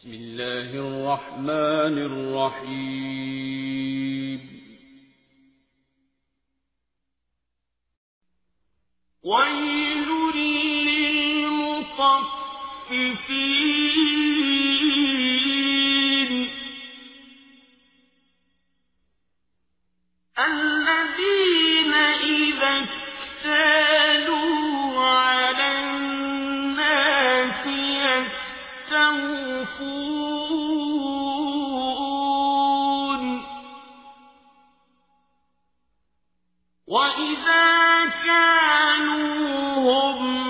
بسم الله الرحمن الرحيم. ويل للمطففين وإذا كانوا هم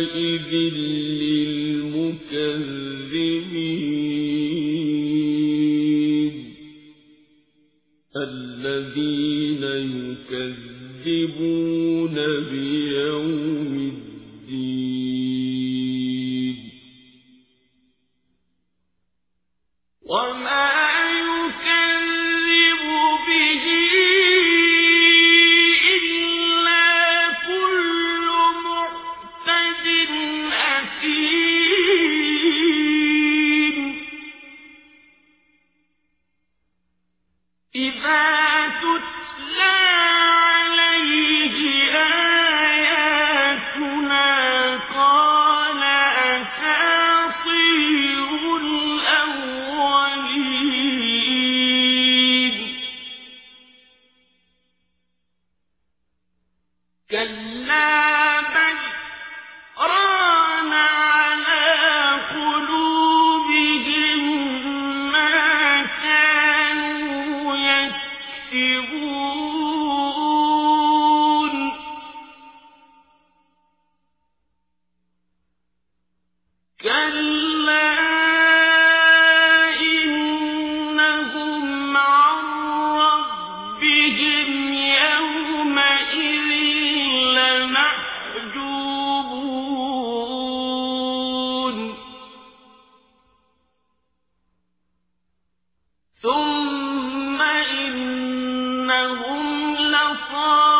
يَوْمَئِذٍ لِّلْمُكَذِّبِينَ صَادِقٌ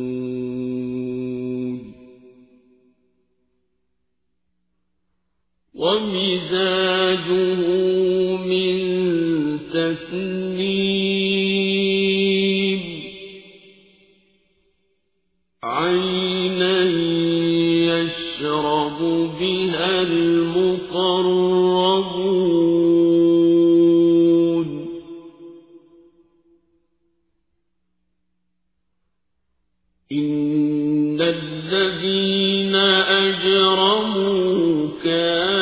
ومزاجه من تسنيم عينا يشرب بها المقربون. إن الذين أجرموا كانوا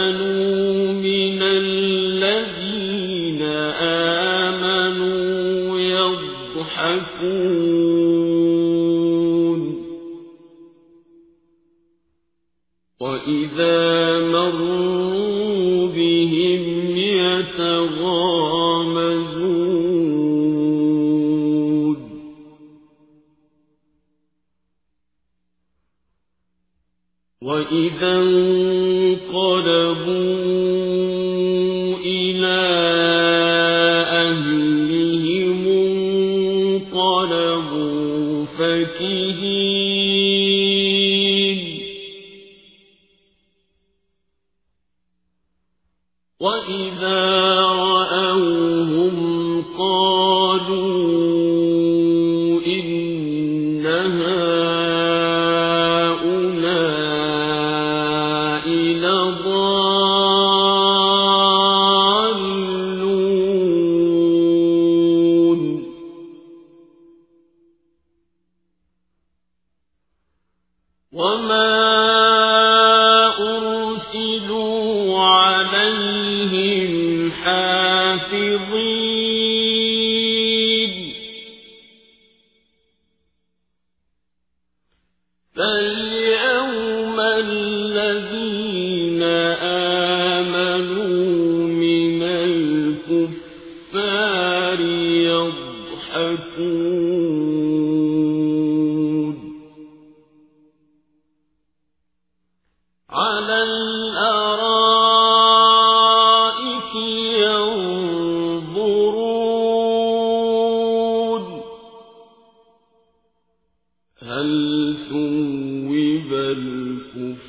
بهم يتغامزون. وإذا انقلبوا إلى أهلهم انقلبوا فكهين بل ثوب الكفار